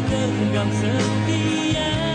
能让怎地呀？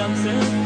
dancing